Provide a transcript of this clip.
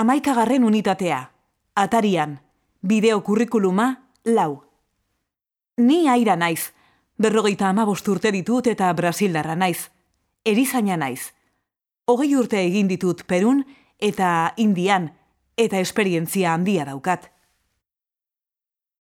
amaikagarren unitatea, atarian, bideo kurrikuluma, lau. Ni aira naiz, berrogeita amabost urte ditut eta brasildarra naiz, erizaina naiz. Hogei urte egin ditut Perun eta Indian, eta esperientzia handia daukat.